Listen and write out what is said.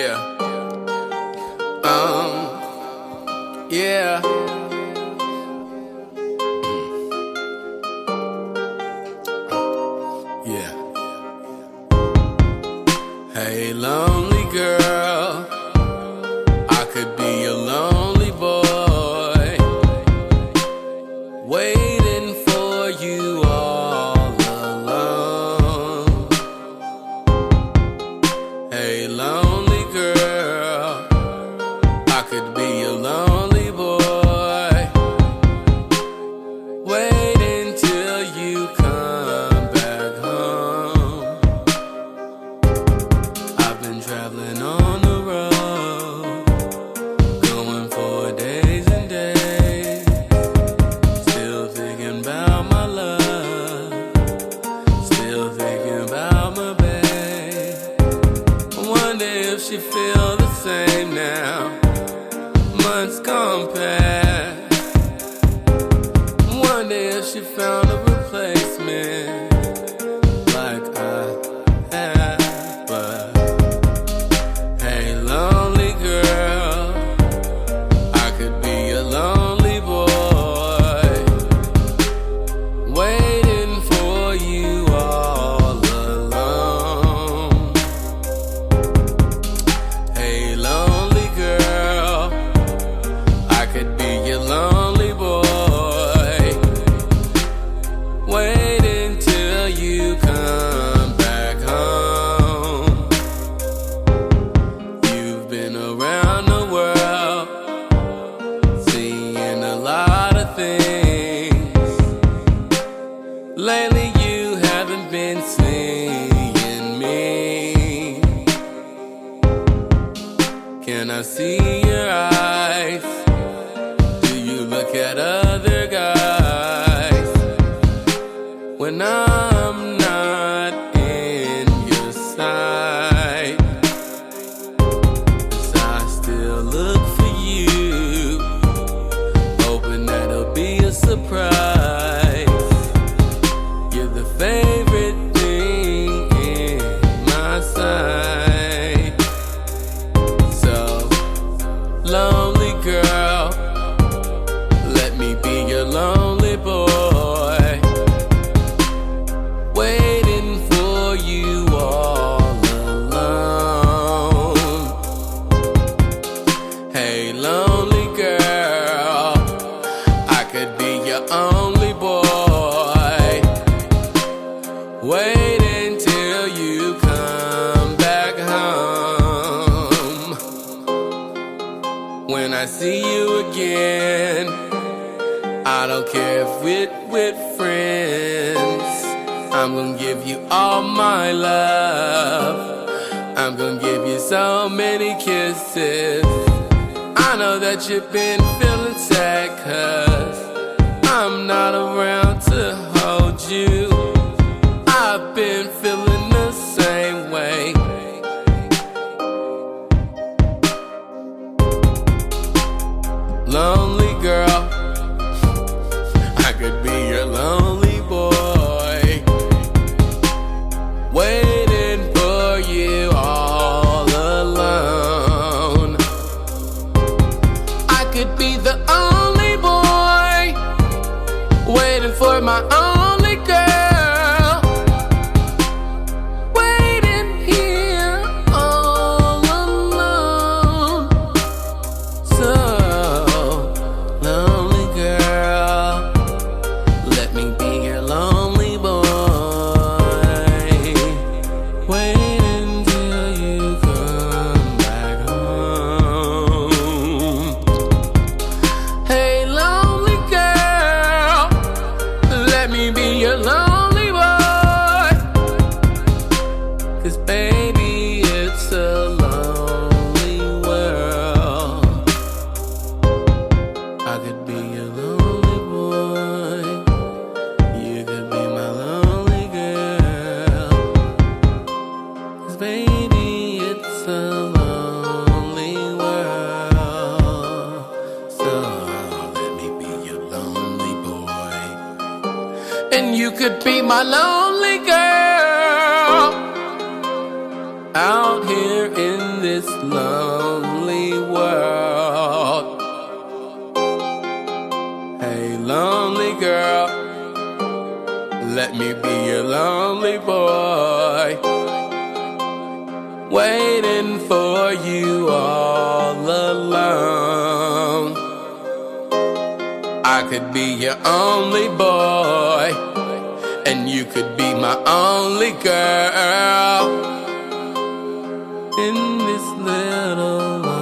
Yeah. Um. Yeah. Yeah. Hey, lonely girl. I could be a lonely boy. Waiting be a lonely boy. Waiting till you come back home. I've been traveling on the road, going for days and days. Still my love, still my babe. I wonder if she feel Can I see your eyes? Do you look at other guys when I'm not in your sight? 'Cause I still look for you, hoping that'll be a surprise. I see you again, I don't care if we're with friends. I'm gonna give you all my love. I'm gonna give you so many kisses. I know that you've been feeling sad, cause I'm not around Lonely I could be your lonely boy. You could be my lonely girl. Cause baby, it's a lonely world. So let me be your lonely boy. And you could be my lonely girl. Out here in this lonely world. Let me be your lonely boy. Waiting for you all alone. I could be your only boy, and you could be my only girl in this little